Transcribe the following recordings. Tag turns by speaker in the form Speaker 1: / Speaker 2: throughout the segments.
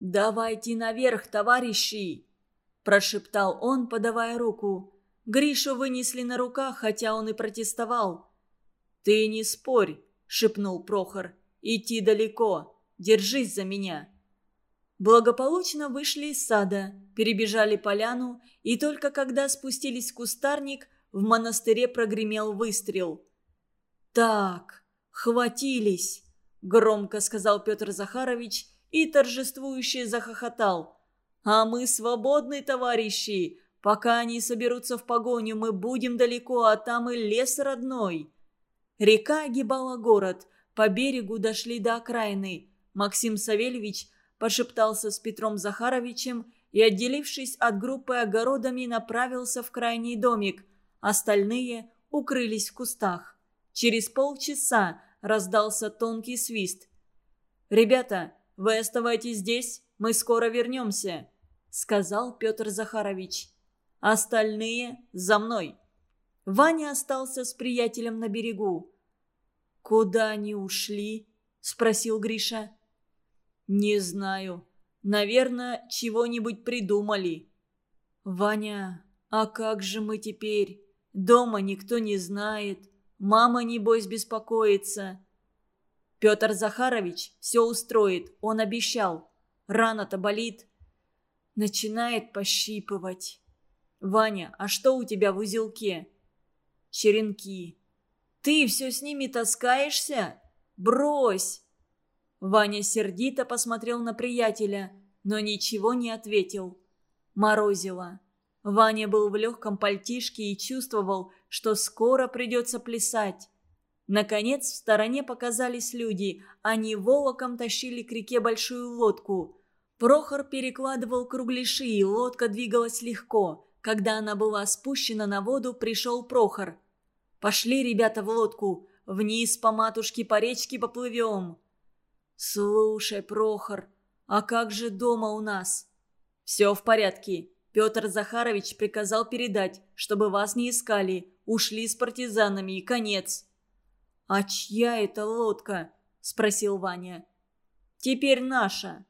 Speaker 1: «Давайте наверх, товарищи!» – прошептал он, подавая руку. Гришу вынесли на руках, хотя он и протестовал. «Ты не спорь», – шепнул Прохор. «Идти далеко. Держись за меня». Благополучно вышли из сада, перебежали поляну, и только когда спустились в кустарник, в монастыре прогремел выстрел. «Так, хватились», – громко сказал Петр Захарович и торжествующе захохотал. «А мы свободны, товарищи! Пока они соберутся в погоню, мы будем далеко, а там и лес родной». Река огибала город, по берегу дошли до окраины. Максим Савельевич – пошептался с Петром Захаровичем и, отделившись от группы огородами, направился в крайний домик. Остальные укрылись в кустах. Через полчаса раздался тонкий свист. «Ребята, вы оставайтесь здесь, мы скоро вернемся», — сказал Петр Захарович. «Остальные за мной». Ваня остался с приятелем на берегу. «Куда они ушли?» — спросил Гриша. «Не знаю. Наверное, чего-нибудь придумали». «Ваня, а как же мы теперь? Дома никто не знает. Мама, небось, беспокоится». «Петр Захарович все устроит, он обещал. Рана-то болит». Начинает пощипывать. «Ваня, а что у тебя в узелке?» «Черенки». «Ты все с ними таскаешься? Брось!» Ваня сердито посмотрел на приятеля, но ничего не ответил. Морозило. Ваня был в легком пальтишке и чувствовал, что скоро придется плясать. Наконец в стороне показались люди. Они волоком тащили к реке большую лодку. Прохор перекладывал кругляши, и лодка двигалась легко. Когда она была спущена на воду, пришел Прохор. «Пошли, ребята, в лодку. Вниз по матушке по речке поплывем». «Слушай, Прохор, а как же дома у нас?» «Все в порядке. Петр Захарович приказал передать, чтобы вас не искали, ушли с партизанами и конец». «А чья это лодка?» – спросил Ваня. «Теперь наша».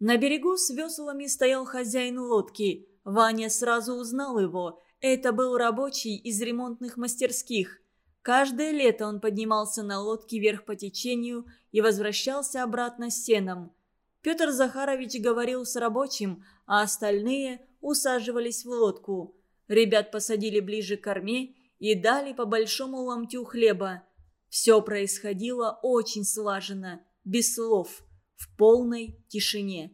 Speaker 1: На берегу с веслами стоял хозяин лодки. Ваня сразу узнал его. Это был рабочий из ремонтных мастерских – Каждое лето он поднимался на лодке вверх по течению и возвращался обратно с сеном. Петр Захарович говорил с рабочим, а остальные усаживались в лодку. Ребят посадили ближе к корме и дали по большому ломтю хлеба. Все происходило очень слаженно, без слов, в полной тишине.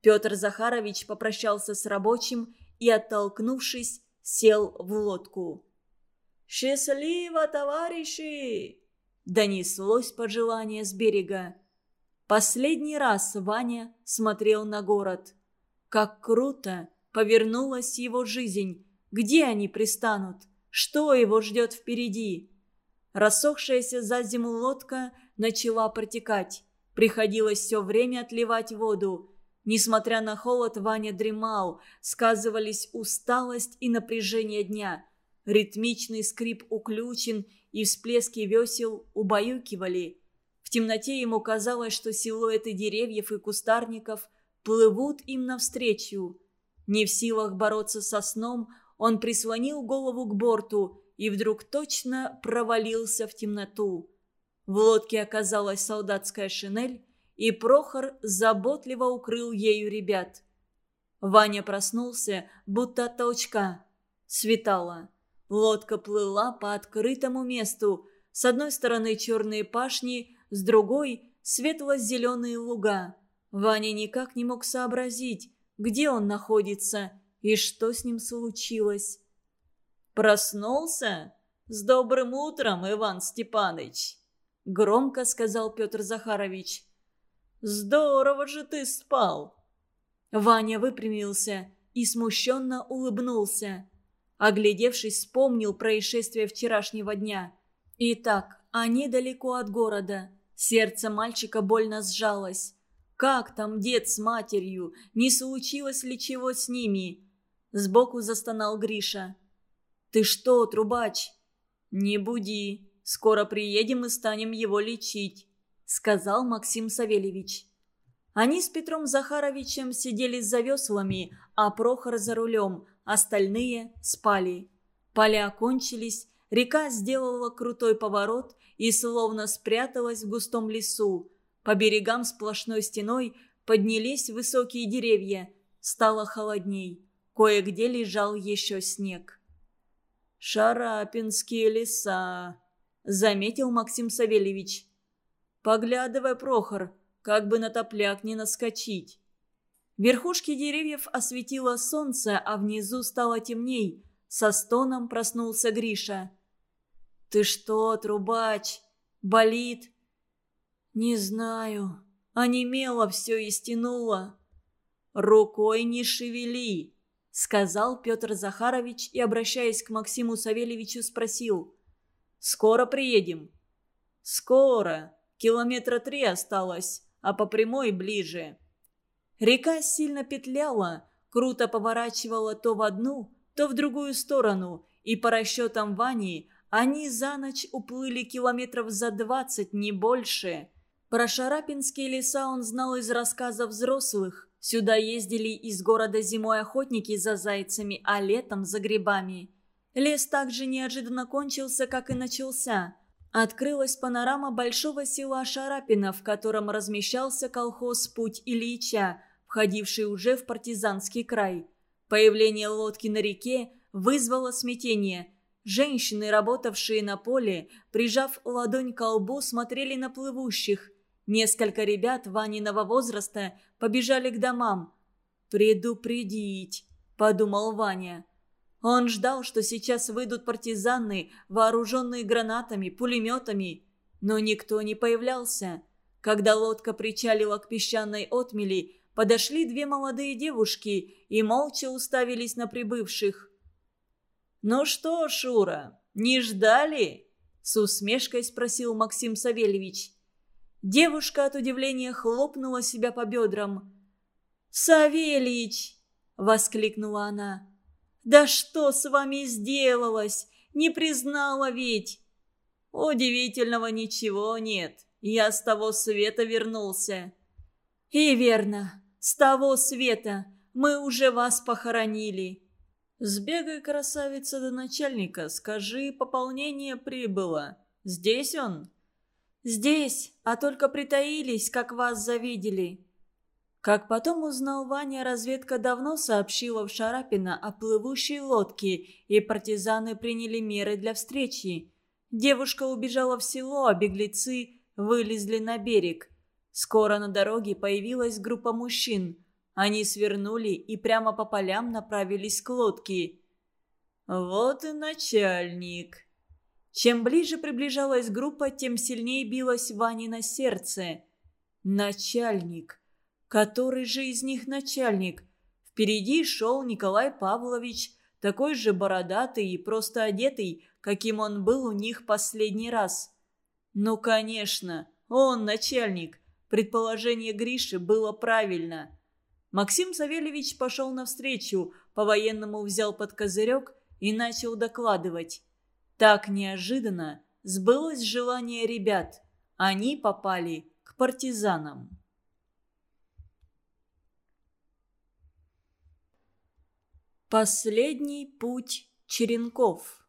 Speaker 1: Петр Захарович попрощался с рабочим и, оттолкнувшись, сел в лодку. «Счастливо, товарищи!» Донеслось пожелание с берега. Последний раз Ваня смотрел на город. Как круто повернулась его жизнь. Где они пристанут? Что его ждет впереди? Рассохшаяся за зиму лодка начала протекать. Приходилось все время отливать воду. Несмотря на холод, Ваня дремал. Сказывались усталость и напряжение дня. Ритмичный скрип уключен и всплески весел убаюкивали. В темноте ему казалось, что силуэты деревьев и кустарников плывут им навстречу. Не в силах бороться со сном, он прислонил голову к борту и вдруг точно провалился в темноту. В лодке оказалась солдатская шинель, и Прохор заботливо укрыл ею ребят. Ваня проснулся, будто от толчка. Светало. Лодка плыла по открытому месту. С одной стороны черные пашни, с другой – светло-зеленые луга. Ваня никак не мог сообразить, где он находится и что с ним случилось. «Проснулся? С добрым утром, Иван Степаныч!» – громко сказал Петр Захарович. «Здорово же ты спал!» Ваня выпрямился и смущенно улыбнулся. Оглядевшись, вспомнил происшествие вчерашнего дня. Итак, они далеко от города. Сердце мальчика больно сжалось. Как там дед с матерью? Не случилось ли чего с ними? Сбоку застонал Гриша. «Ты что, трубач?» «Не буди. Скоро приедем и станем его лечить», — сказал Максим Савельевич. Они с Петром Захаровичем сидели за веслами, а Прохор за рулем, остальные спали. Поля кончились, река сделала крутой поворот и словно спряталась в густом лесу. По берегам сплошной стеной поднялись высокие деревья. Стало холодней. Кое-где лежал еще снег. «Шарапинские леса», — заметил Максим Савельевич. «Поглядывай, Прохор, как бы на топляк не наскочить». Верхушки деревьев осветило солнце, а внизу стало темней. Со стоном проснулся Гриша. «Ты что, трубач? Болит?» «Не знаю. Онемело все и стянуло». «Рукой не шевели», — сказал Петр Захарович и, обращаясь к Максиму Савельевичу, спросил. «Скоро приедем?» «Скоро. Километра три осталось, а по прямой ближе». Река сильно петляла, круто поворачивала то в одну, то в другую сторону, и по расчетам Вани они за ночь уплыли километров за двадцать, не больше. Про Шарапинские леса он знал из рассказов взрослых. Сюда ездили из города зимой охотники за зайцами, а летом за грибами. Лес также неожиданно кончился, как и начался. Открылась панорама большого села Шарапина, в котором размещался колхоз «Путь Ильича», входивший уже в партизанский край. Появление лодки на реке вызвало смятение. Женщины, работавшие на поле, прижав ладонь к лбу, смотрели на плывущих. Несколько ребят Ваниного возраста побежали к домам. «Предупредить», — подумал Ваня. Он ждал, что сейчас выйдут партизаны, вооруженные гранатами, пулеметами. Но никто не появлялся. Когда лодка причалила к песчаной отмели, подошли две молодые девушки и молча уставились на прибывших. «Ну что, Шура, не ждали?» – с усмешкой спросил Максим Савельевич. Девушка от удивления хлопнула себя по бедрам. «Савельич!» – воскликнула она. «Да что с вами сделалось? Не признала ведь!» «Удивительного ничего нет. Я с того света вернулся». «И верно. С того света мы уже вас похоронили». «Сбегай, красавица, до начальника, скажи, пополнение прибыло. Здесь он?» «Здесь, а только притаились, как вас завидели». Как потом узнал Ваня, разведка давно сообщила в Шарапино о плывущей лодке, и партизаны приняли меры для встречи. Девушка убежала в село, а беглецы вылезли на берег. Скоро на дороге появилась группа мужчин. Они свернули и прямо по полям направились к лодке. «Вот и начальник!» Чем ближе приближалась группа, тем сильнее билось Ване на сердце. «Начальник! Который же из них начальник?» Впереди шел Николай Павлович, такой же бородатый и просто одетый, каким он был у них последний раз. «Ну, конечно, он начальник!» Предположение Гриши было правильно. Максим Савельевич пошел навстречу, по-военному взял под козырек и начал докладывать. Так неожиданно сбылось желание ребят. Они попали к партизанам. Последний путь черенков.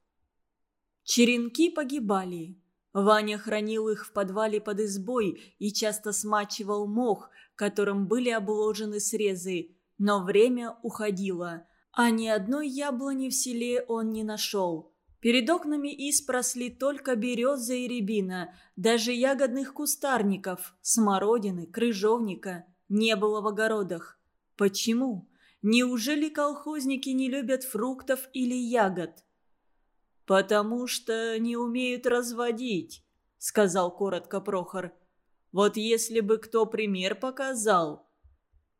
Speaker 1: Черенки погибали. Ваня хранил их в подвале под избой и часто смачивал мох, которым были обложены срезы. Но время уходило, а ни одной яблони в селе он не нашел. Перед окнами из просли только береза и рябина, даже ягодных кустарников, смородины, крыжовника не было в огородах. Почему? Неужели колхозники не любят фруктов или ягод? «Потому что не умеют разводить», — сказал коротко Прохор. «Вот если бы кто пример показал».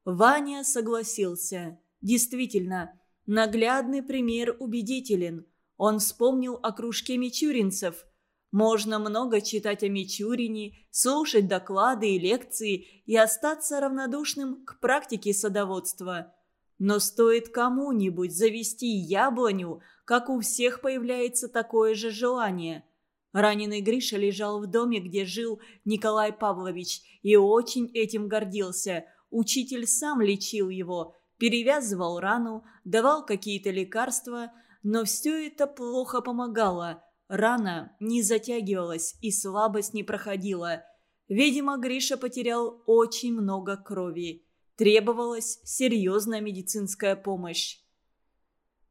Speaker 1: Ваня согласился. Действительно, наглядный пример убедителен. Он вспомнил о кружке мичуринцев. Можно много читать о Мичурине, слушать доклады и лекции и остаться равнодушным к практике садоводства. Но стоит кому-нибудь завести яблоню, как у всех появляется такое же желание. Раненый Гриша лежал в доме, где жил Николай Павлович, и очень этим гордился. учитель сам лечил его, перевязывал рану, давал какие-то лекарства, но все это плохо помогало. Рана не затягивалась и слабость не проходила. Видимо, Гриша потерял очень много крови. Требовалась серьезная медицинская помощь.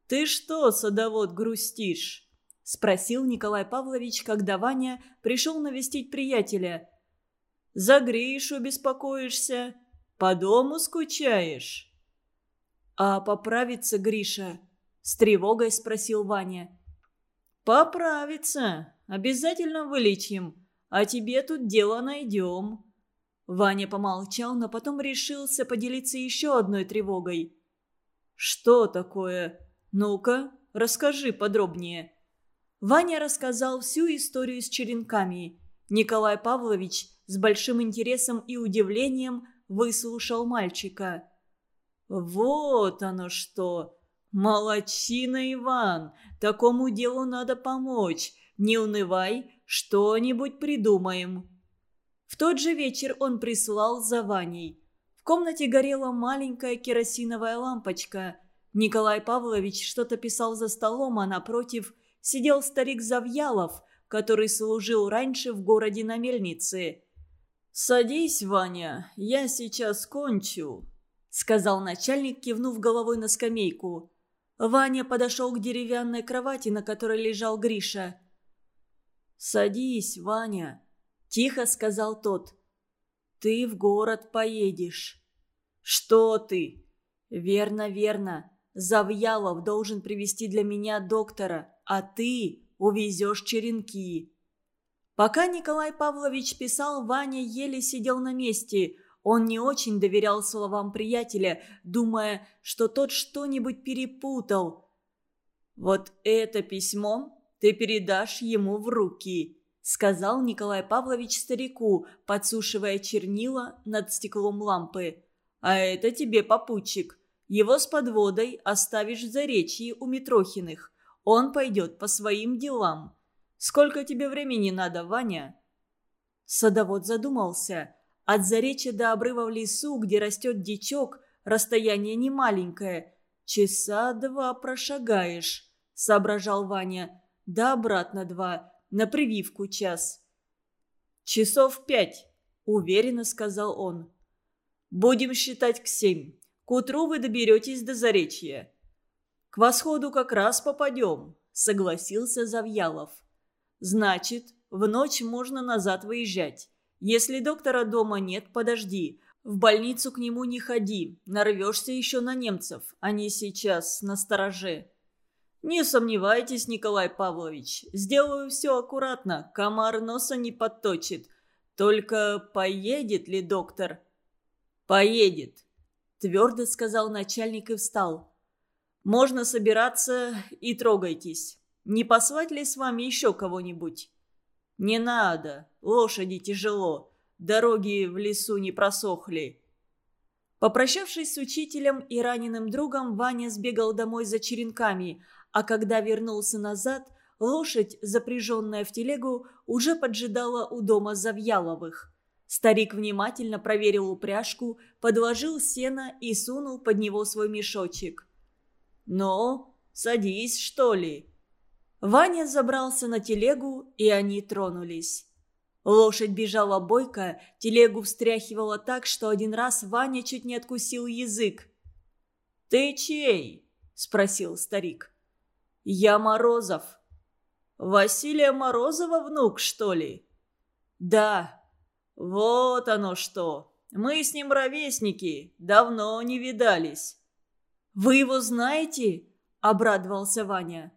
Speaker 1: «Ты что, садовод, грустишь?» – спросил Николай Павлович, когда Ваня пришел навестить приятеля. «За Гришу беспокоишься? По дому скучаешь?» «А поправится Гриша?» – с тревогой спросил Ваня. «Поправится. Обязательно вылечим. А тебе тут дело найдем». Ваня помолчал, но потом решился поделиться еще одной тревогой. «Что такое? Ну-ка, расскажи подробнее». Ваня рассказал всю историю с черенками. Николай Павлович с большим интересом и удивлением выслушал мальчика. «Вот оно что! Молодчина, Иван! Такому делу надо помочь. Не унывай, что-нибудь придумаем». В тот же вечер он прислал за Ваней. В комнате горела маленькая керосиновая лампочка. Николай Павлович что-то писал за столом, а напротив сидел старик Завьялов, который служил раньше в городе на мельнице. «Садись, Ваня, я сейчас кончу», — сказал начальник, кивнув головой на скамейку. Ваня подошел к деревянной кровати, на которой лежал Гриша. «Садись, Ваня», – тихо сказал тот. «Ты в город поедешь». «Что ты?» «Верно, верно. Завьялов должен привести для меня доктора, а ты увезешь черенки». Пока Николай Павлович писал, Ваня еле сидел на месте. Он не очень доверял словам приятеля, думая, что тот что-нибудь перепутал. «Вот это письмо ты передашь ему в руки», сказал Николай Павлович старику, подсушивая чернила над стеклом лампы. «А это тебе попутчик. Его с подводой оставишь в заречье у Митрохиных. Он пойдет по своим делам. Сколько тебе времени надо, Ваня?» Садовод задумался. От заречья до обрыва в лесу, где растет дичок, расстояние немаленькое. «Часа два прошагаешь», — соображал Ваня. «Да обратно два на прививку час». «Часов пять», — уверенно сказал он. «Будем считать к семь. К утру вы доберетесь до Заречья». «К восходу как раз попадем», — согласился Завьялов. «Значит, в ночь можно назад выезжать. Если доктора дома нет, подожди. В больницу к нему не ходи. Нарвешься еще на немцев. Они сейчас на стороже». «Не сомневайтесь, Николай Павлович, сделаю все аккуратно, комар носа не подточит. Только поедет ли доктор?» «Поедет», — твердо сказал начальник и встал. «Можно собираться и трогайтесь. Не послать ли с вами еще кого-нибудь?» «Не надо, лошади тяжело, дороги в лесу не просохли». Попрощавшись с учителем и раненым другом, Ваня сбегал домой за черенками — а когда вернулся назад, лошадь, запряженная в телегу, уже поджидала у дома Завьяловых. Старик внимательно проверил упряжку, подложил сено и сунул под него свой мешочек. «Ну, садись, что ли?» Ваня забрался на телегу, и они тронулись. Лошадь бежала бойко, телегу встряхивала так, что один раз Ваня чуть не откусил язык. «Ты чей?» – спросил старик. «Я Морозов». «Василия Морозова внук, что ли?» «Да». «Вот оно что. Мы с ним ровесники, давно не видались». «Вы его знаете?» – обрадовался Ваня.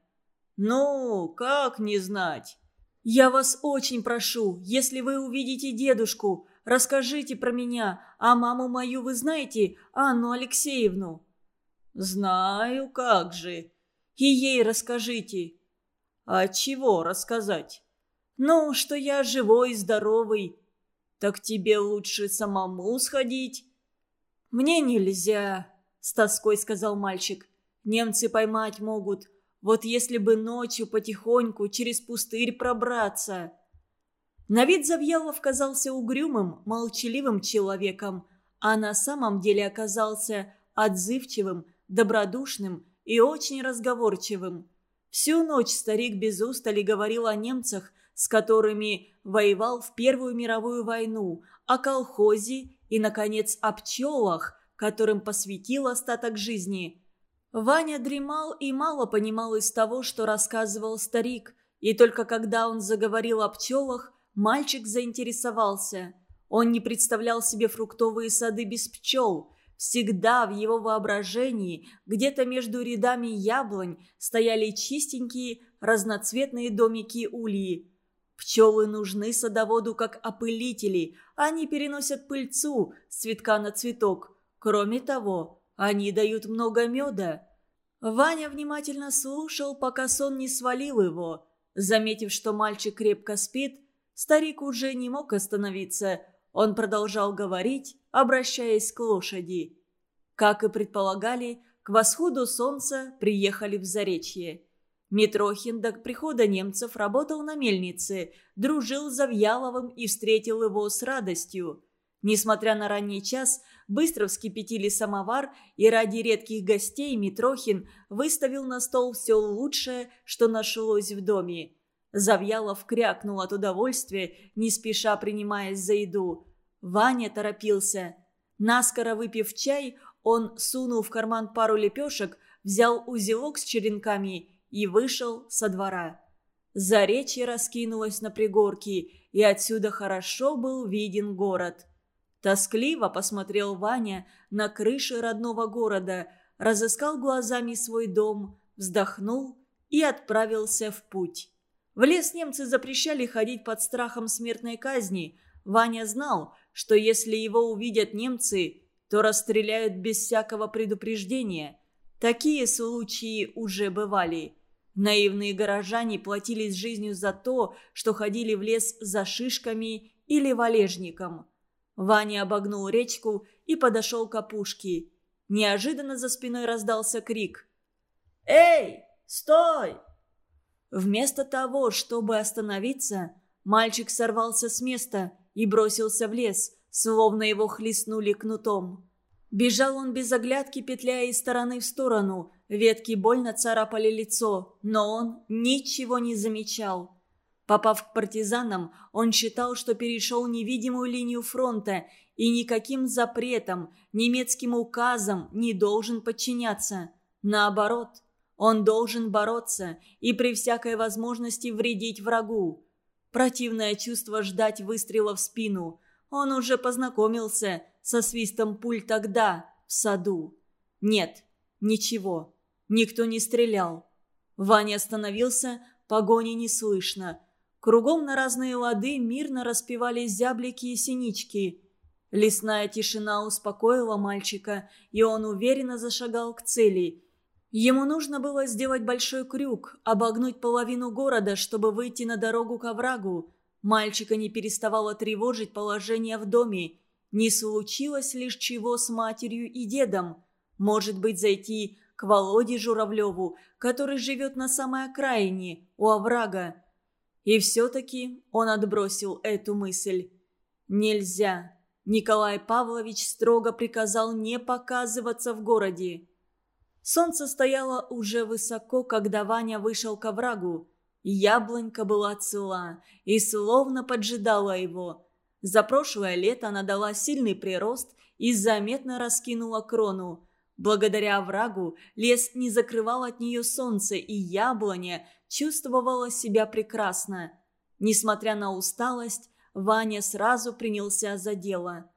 Speaker 1: «Ну, как не знать?» «Я вас очень прошу, если вы увидите дедушку, расскажите про меня, а маму мою вы знаете, Анну Алексеевну?» «Знаю, как же. И ей расскажите». «А чего рассказать?» «Ну, что я живой и здоровый». «Так тебе лучше самому сходить». «Мне нельзя», — с тоской сказал мальчик. «Немцы поймать могут. Вот если бы ночью потихоньку через пустырь пробраться». На вид Завьялов казался угрюмым, молчаливым человеком, а на самом деле оказался отзывчивым, добродушным и очень разговорчивым. Всю ночь старик без устали говорил о немцах, с которыми воевал в Первую мировую войну, о колхозе и, наконец, о пчелах, которым посвятил остаток жизни. Ваня дремал и мало понимал из того, что рассказывал старик, и только когда он заговорил о пчелах, мальчик заинтересовался. Он не представлял себе фруктовые сады без пчел. Всегда в его воображении, где-то между рядами яблонь, стояли чистенькие разноцветные домики ульи. Пчелы нужны садоводу как опылители, они переносят пыльцу с цветка на цветок. Кроме того, они дают много меда. Ваня внимательно слушал, пока сон не свалил его. Заметив, что мальчик крепко спит, старик уже не мог остановиться. Он продолжал говорить, обращаясь к лошади. Как и предполагали, к восходу солнца приехали в Заречье. Митрохин до прихода немцев работал на мельнице, дружил с Завьяловым и встретил его с радостью. Несмотря на ранний час, быстро вскипятили самовар, и ради редких гостей Митрохин выставил на стол все лучшее, что нашлось в доме. Завьялов крякнул от удовольствия, не спеша принимаясь за еду. Ваня торопился. Наскоро выпив чай, он сунул в карман пару лепешек, взял узелок с черенками и вышел со двора. Заречье раскинулось на пригорке, и отсюда хорошо был виден город. Тоскливо посмотрел Ваня на крыши родного города, разыскал глазами свой дом, вздохнул и отправился в путь. В лес немцы запрещали ходить под страхом смертной казни. Ваня знал, что если его увидят немцы, то расстреляют без всякого предупреждения. Такие случаи уже бывали. Наивные горожане платились жизнью за то, что ходили в лес за шишками или валежником. Ваня обогнул речку и подошел к опушке. Неожиданно за спиной раздался крик. «Эй, стой!» Вместо того, чтобы остановиться, мальчик сорвался с места и бросился в лес, словно его хлестнули кнутом. Бежал он без оглядки, петляя из стороны в сторону. Ветки больно царапали лицо, но он ничего не замечал. Попав к партизанам, он считал, что перешел невидимую линию фронта и никаким запретам, немецким указам не должен подчиняться. Наоборот, он должен бороться и при всякой возможности вредить врагу. Противное чувство ждать выстрела в спину. Он уже познакомился со свистом пуль тогда, в саду. Нет, ничего, никто не стрелял. Ваня остановился, погони не слышно. Кругом на разные лады мирно распевались зяблики и синички. Лесная тишина успокоила мальчика, и он уверенно зашагал к цели. Ему нужно было сделать большой крюк, обогнуть половину города, чтобы выйти на дорогу к оврагу. Мальчика не переставало тревожить положение в доме. Не случилось лишь чего с матерью и дедом. Может быть, зайти к Володе Журавлеву, который живет на самой окраине, у оврага. И все-таки он отбросил эту мысль. Нельзя. Николай Павлович строго приказал не показываться в городе. Солнце стояло уже высоко, когда Ваня вышел к оврагу. Яблонька была цела и словно поджидала его. За прошлое лето она дала сильный прирост и заметно раскинула крону. Благодаря оврагу лес не закрывал от нее солнце, и яблоня чувствовала себя прекрасно. Несмотря на усталость, Ваня сразу принялся за дело.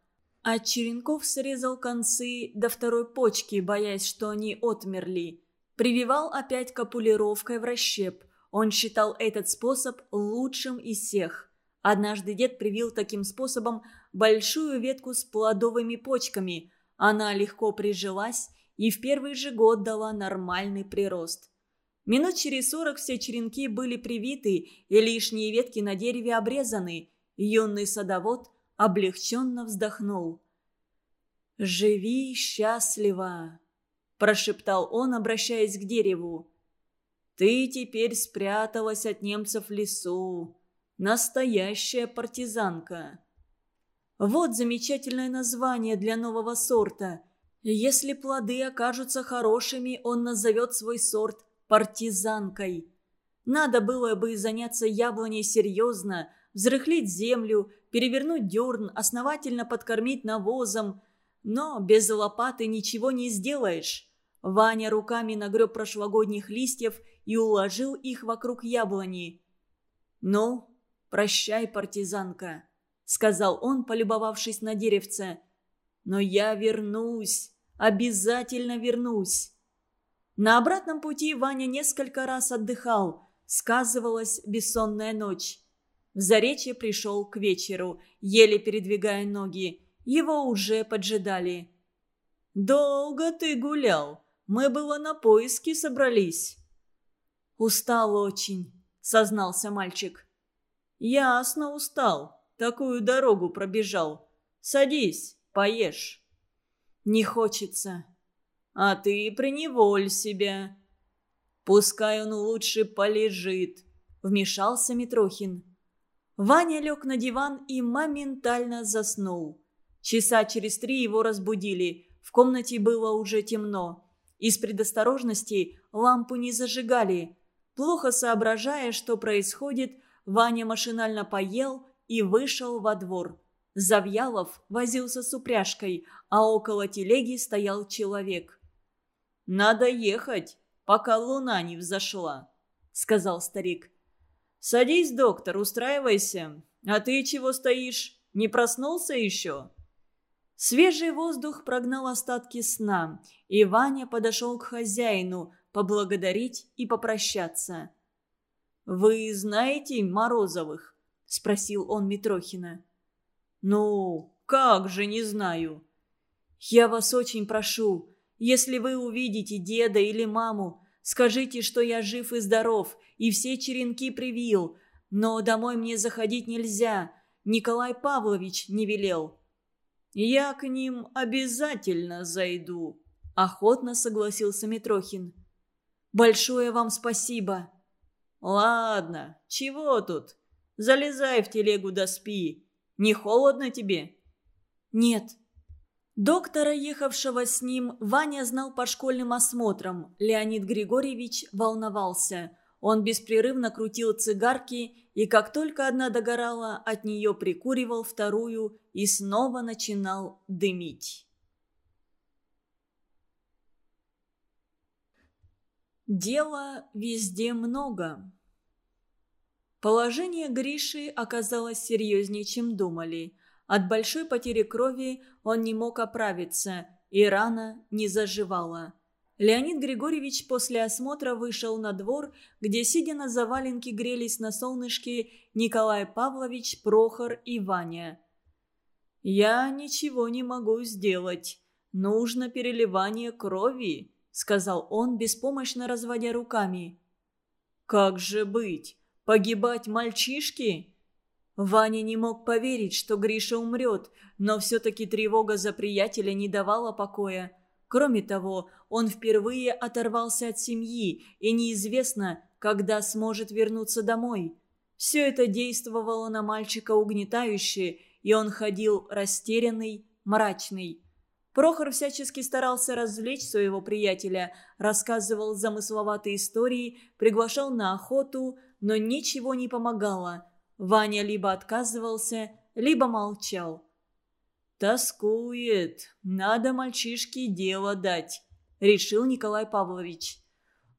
Speaker 1: А Черенков срезал концы до второй почки, боясь, что они отмерли. Прививал опять капулировкой в расщеп. Он считал этот способ лучшим из всех – Однажды дед привил таким способом большую ветку с плодовыми почками. Она легко прижилась и в первый же год дала нормальный прирост. Минут через сорок все черенки были привиты и лишние ветки на дереве обрезаны. Юный садовод облегченно вздохнул. «Живи счастливо!» – прошептал он, обращаясь к дереву. «Ты теперь спряталась от немцев в лесу. Настоящая партизанка. Вот замечательное название для нового сорта. Если плоды окажутся хорошими, он назовет свой сорт партизанкой. Надо было бы заняться яблоней серьезно, взрыхлить землю, перевернуть дерн, основательно подкормить навозом. Но без лопаты ничего не сделаешь. Ваня руками нагреб прошлогодних листьев и уложил их вокруг яблони. «Ну, прощай, партизанка», — сказал он, полюбовавшись на деревце. «Но я вернусь, обязательно вернусь». На обратном пути Ваня несколько раз отдыхал, сказывалась бессонная ночь. В Заречье пришел к вечеру, еле передвигая ноги. Его уже поджидали. «Долго ты гулял. Мы было на поиски собрались». «Устал очень», — сознался мальчик. «Ясно устал. Такую дорогу пробежал. Садись, поешь». «Не хочется». «А ты приневоль себя». «Пускай он лучше полежит», — вмешался Митрохин. Ваня лег на диван и моментально заснул. Часа через три его разбудили. В комнате было уже темно. Из предосторожности лампу не зажигали. Плохо соображая, что происходит, Ваня машинально поел и вышел во двор. Завьялов возился с упряжкой, а около телеги стоял человек. «Надо ехать, пока луна не взошла», — сказал старик. «Садись, доктор, устраивайся. А ты чего стоишь? Не проснулся еще?» Свежий воздух прогнал остатки сна, и Ваня подошел к хозяину поблагодарить и попрощаться. «Вы знаете Морозовых?» – спросил он Митрохина. «Ну, как же не знаю?» «Я вас очень прошу, если вы увидите деда или маму, скажите, что я жив и здоров, и все черенки привил, но домой мне заходить нельзя, Николай Павлович не велел». «Я к ним обязательно зайду», – охотно согласился Митрохин. «Большое вам спасибо», «Ладно, чего тут? Залезай в телегу да спи. Не холодно тебе?» «Нет». Доктора, ехавшего с ним, Ваня знал по школьным осмотрам. Леонид Григорьевич волновался. Он беспрерывно крутил цигарки, и как только одна догорала, от нее прикуривал вторую и снова начинал дымить. Дела везде много. Положение Гриши оказалось серьезнее, чем думали. От большой потери крови он не мог оправиться, и рана не заживала. Леонид Григорьевич после осмотра вышел на двор, где, сидя на заваленке, грелись на солнышке Николай Павлович, Прохор и Ваня. «Я ничего не могу сделать. Нужно переливание крови», сказал он, беспомощно разводя руками. «Как же быть? Погибать мальчишки?» Ваня не мог поверить, что Гриша умрет, но все-таки тревога за приятеля не давала покоя. Кроме того, он впервые оторвался от семьи, и неизвестно, когда сможет вернуться домой. Все это действовало на мальчика угнетающе, и он ходил растерянный, мрачный. Прохор всячески старался развлечь своего приятеля, рассказывал замысловатые истории, приглашал на охоту, но ничего не помогало. Ваня либо отказывался, либо молчал. «Тоскует. Надо мальчишке дело дать», — решил Николай Павлович.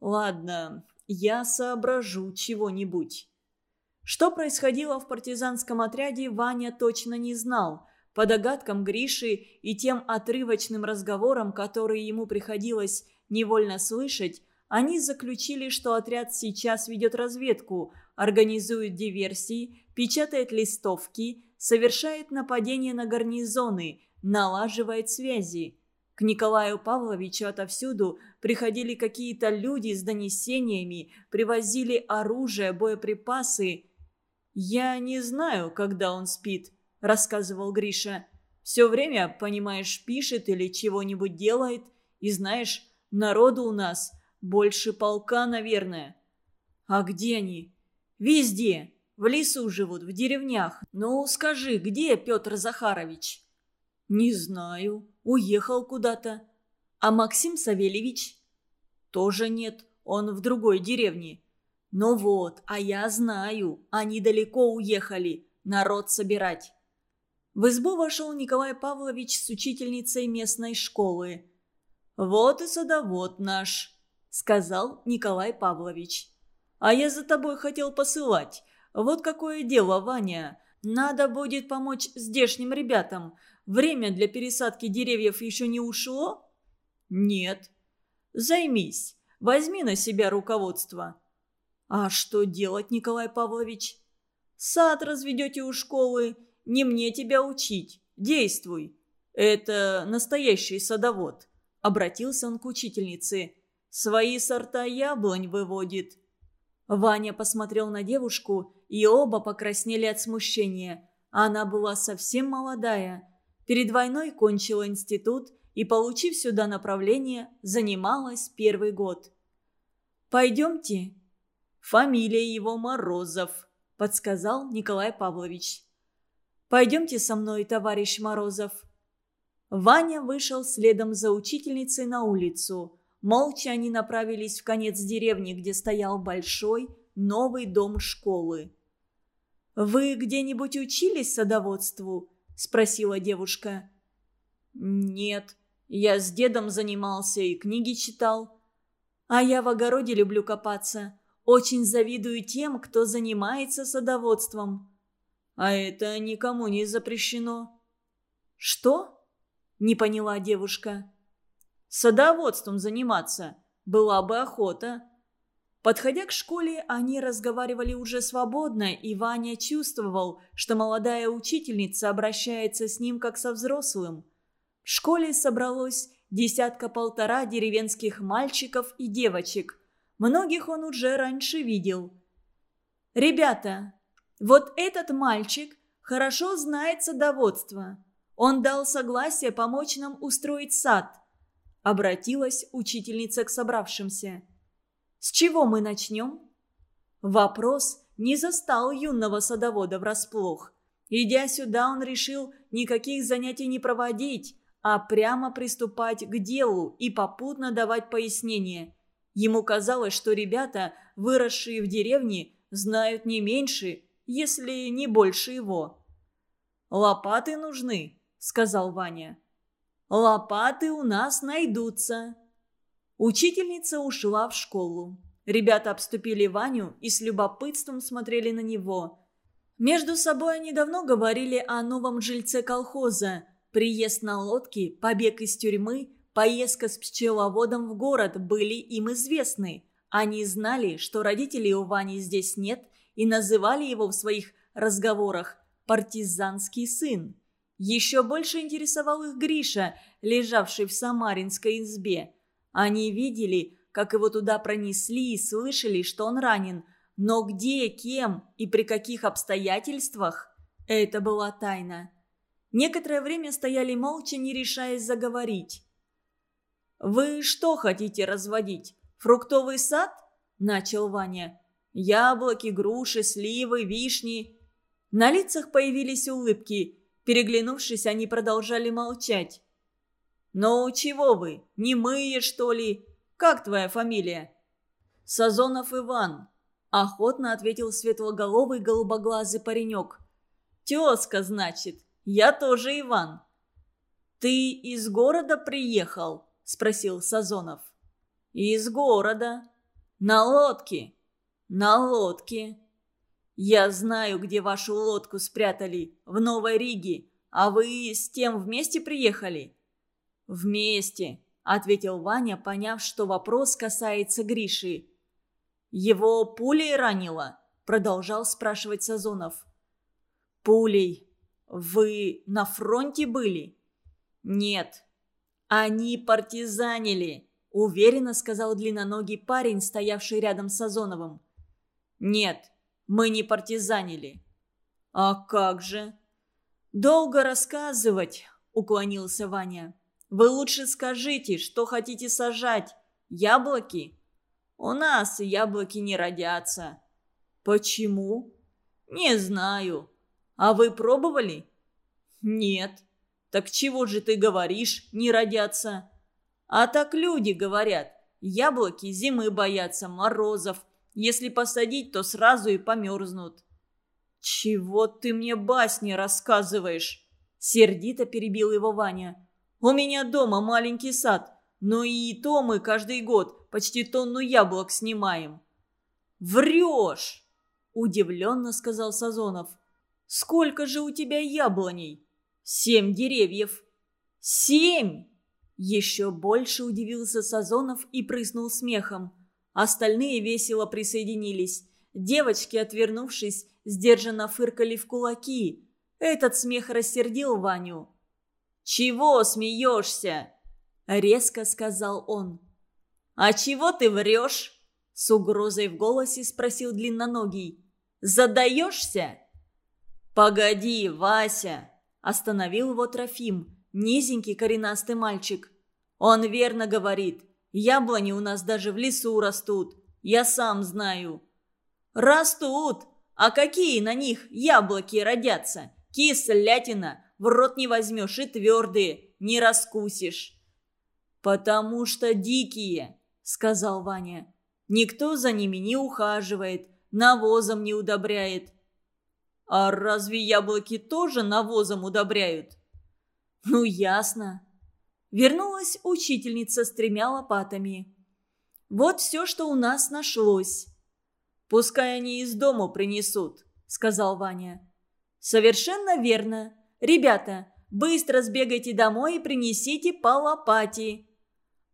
Speaker 1: «Ладно, я соображу чего-нибудь». Что происходило в партизанском отряде, Ваня точно не знал — по догадкам Гриши и тем отрывочным разговорам, которые ему приходилось невольно слышать, они заключили, что отряд сейчас ведет разведку, организует диверсии, печатает листовки, совершает нападения на гарнизоны, налаживает связи. К Николаю Павловичу отовсюду приходили какие-то люди с донесениями, привозили оружие, боеприпасы. Я не знаю, когда он спит рассказывал Гриша. «Все время, понимаешь, пишет или чего-нибудь делает. И знаешь, народу у нас больше полка, наверное». «А где они?» «Везде. В лесу живут, в деревнях. Ну, скажи, где Петр Захарович?» «Не знаю. Уехал куда-то». «А Максим Савельевич?» «Тоже нет. Он в другой деревне». «Ну вот, а я знаю. Они далеко уехали. Народ собирать». В избу вошел Николай Павлович с учительницей местной школы. «Вот и садовод наш», — сказал Николай Павлович. «А я за тобой хотел посылать. Вот какое дело, Ваня. Надо будет помочь здешним ребятам. Время для пересадки деревьев еще не ушло?» «Нет». «Займись. Возьми на себя руководство». «А что делать, Николай Павлович?» «Сад разведете у школы не мне тебя учить. Действуй. Это настоящий садовод. Обратился он к учительнице. Свои сорта яблонь выводит. Ваня посмотрел на девушку, и оба покраснели от смущения. Она была совсем молодая. Перед войной кончила институт и, получив сюда направление, занималась первый год. «Пойдемте». «Фамилия его Морозов», – подсказал Николай Павлович. Пойдемте со мной, товарищ Морозов». Ваня вышел следом за учительницей на улицу. Молча они направились в конец деревни, где стоял большой, новый дом школы. «Вы где-нибудь учились садоводству?» – спросила девушка. «Нет, я с дедом занимался и книги читал. А я в огороде люблю копаться. Очень завидую тем, кто занимается садоводством». А это никому не запрещено». «Что?» – не поняла девушка. «Садоводством заниматься. Была бы охота». Подходя к школе, они разговаривали уже свободно, и Ваня чувствовал, что молодая учительница обращается с ним как со взрослым. В школе собралось десятка-полтора деревенских мальчиков и девочек. Многих он уже раньше видел. «Ребята, вот этот мальчик хорошо знает садоводство. Он дал согласие помочь нам устроить сад. Обратилась учительница к собравшимся. С чего мы начнем? Вопрос не застал юного садовода врасплох. Идя сюда, он решил никаких занятий не проводить, а прямо приступать к делу и попутно давать пояснения. Ему казалось, что ребята, выросшие в деревне, знают не меньше если не больше его. «Лопаты нужны», — сказал Ваня. «Лопаты у нас найдутся». Учительница ушла в школу. Ребята обступили Ваню и с любопытством смотрели на него. Между собой они давно говорили о новом жильце колхоза. Приезд на лодке, побег из тюрьмы, поездка с пчеловодом в город были им известны. Они знали, что родителей у Вани здесь нет и называли его в своих разговорах «партизанский сын». Еще больше интересовал их Гриша, лежавший в самаринской избе. Они видели, как его туда пронесли и слышали, что он ранен. Но где, кем и при каких обстоятельствах – это была тайна. Некоторое время стояли молча, не решаясь заговорить. «Вы что хотите разводить? Фруктовый сад?» – начал Ваня. Яблоки, груши, сливы, вишни. На лицах появились улыбки. Переглянувшись, они продолжали молчать. «Ну, чего вы? Немые, что ли? Как твоя фамилия?» «Сазонов Иван», – охотно ответил светлоголовый голубоглазый паренек. «Тезка, значит. Я тоже Иван». «Ты из города приехал?» – спросил Сазонов. «Из города. На лодке. «На лодке». «Я знаю, где вашу лодку спрятали, в Новой Риге. А вы с тем вместе приехали?» «Вместе», — ответил Ваня, поняв, что вопрос касается Гриши. «Его пулей ранило?» — продолжал спрашивать Сазонов. «Пулей. Вы на фронте были?» «Нет». «Они партизанили», — уверенно сказал длинноногий парень, стоявший рядом с Сазоновым. «Нет, мы не партизанили». «А как же?» «Долго рассказывать», — уклонился Ваня. «Вы лучше скажите, что хотите сажать? Яблоки?» «У нас яблоки не родятся». «Почему?» «Не знаю. А вы пробовали?» «Нет». «Так чего же ты говоришь, не родятся?» «А так люди говорят. Яблоки зимы боятся, морозов. Если посадить, то сразу и померзнут». «Чего ты мне басни рассказываешь?» Сердито перебил его Ваня. «У меня дома маленький сад, но и то мы каждый год почти тонну яблок снимаем». «Врешь!» – удивленно сказал Сазонов. «Сколько же у тебя яблоней?» «Семь деревьев». «Семь!» Еще больше удивился Сазонов и прыснул смехом. Остальные весело присоединились. Девочки, отвернувшись, сдержанно фыркали в кулаки. Этот смех рассердил Ваню. «Чего смеешься?» – резко сказал он. «А чего ты врешь?» – с угрозой в голосе спросил длинноногий. «Задаешься?» «Погоди, Вася!» – остановил его Трофим, низенький коренастый мальчик. «Он верно говорит. Яблони у нас даже в лесу растут. Я сам знаю». «Растут! А какие на них яблоки родятся? Кислятина, в рот не возьмешь и твердые, не раскусишь». «Потому что дикие», — сказал Ваня. «Никто за ними не ухаживает, навозом не удобряет». «А разве яблоки тоже навозом удобряют?» «Ну, ясно». Вернулась учительница с тремя лопатами. «Вот все, что у нас нашлось». «Пускай они из дому принесут», — сказал Ваня. «Совершенно верно. Ребята, быстро сбегайте домой и принесите по лопате».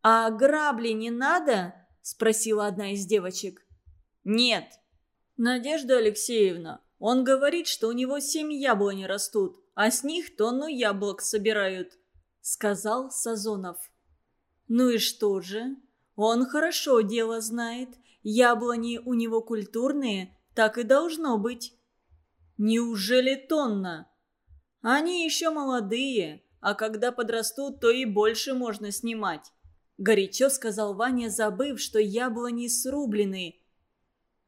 Speaker 1: «А грабли не надо?» – спросила одна из девочек. «Нет». «Надежда Алексеевна, он говорит, что у него семь яблони растут, а с них тонну яблок собирают», – сказал Сазонов. «Ну и что же? Он хорошо дело знает. Яблони у него культурные, так и должно быть». «Неужели тонна?» «Они еще молодые, а когда подрастут, то и больше можно снимать. Горячо сказал Ваня, забыв, что яблони срублены.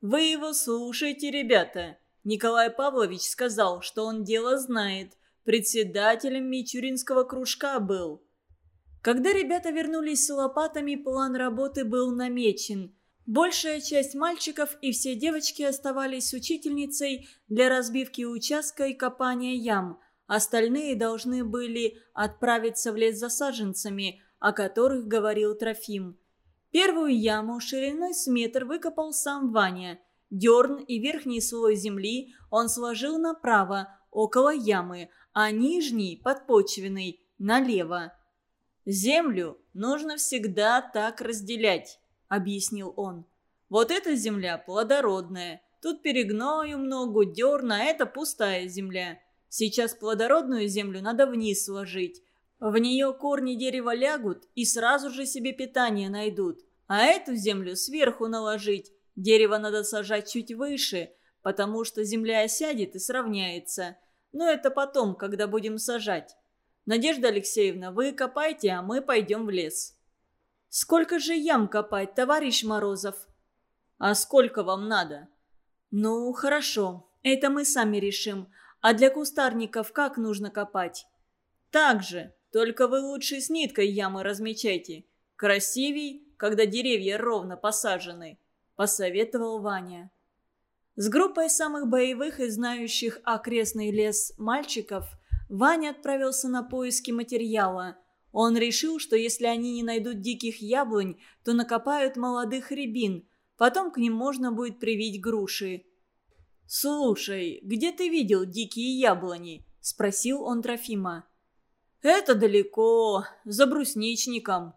Speaker 1: «Вы его слушайте, ребята!» Николай Павлович сказал, что он дело знает. Председателем Мичуринского кружка был. Когда ребята вернулись с лопатами, план работы был намечен. Большая часть мальчиков и все девочки оставались с учительницей для разбивки участка и копания ям. Остальные должны были отправиться в лес за саженцами, о которых говорил Трофим. Первую яму шириной с метр выкопал сам Ваня. Дерн и верхний слой земли он сложил направо, около ямы, а нижний, подпочвенный, налево. «Землю нужно всегда так разделять», — объяснил он. «Вот эта земля плодородная, тут перегною много, дерна, это пустая земля. Сейчас плодородную землю надо вниз сложить, в нее корни дерева лягут и сразу же себе питание найдут. А эту землю сверху наложить. Дерево надо сажать чуть выше, потому что земля осядет и сравняется. Но это потом, когда будем сажать. Надежда Алексеевна, вы копайте, а мы пойдем в лес. Сколько же ям копать, товарищ Морозов? А сколько вам надо? Ну, хорошо, это мы сами решим. А для кустарников как нужно копать? Так же, только вы лучше с ниткой ямы размечайте. Красивей, когда деревья ровно посажены», – посоветовал Ваня. С группой самых боевых и знающих окрестный лес мальчиков Ваня отправился на поиски материала. Он решил, что если они не найдут диких яблонь, то накопают молодых рябин. Потом к ним можно будет привить груши. «Слушай, где ты видел дикие яблони?» – спросил он Трофима. «Это далеко, за брусничником».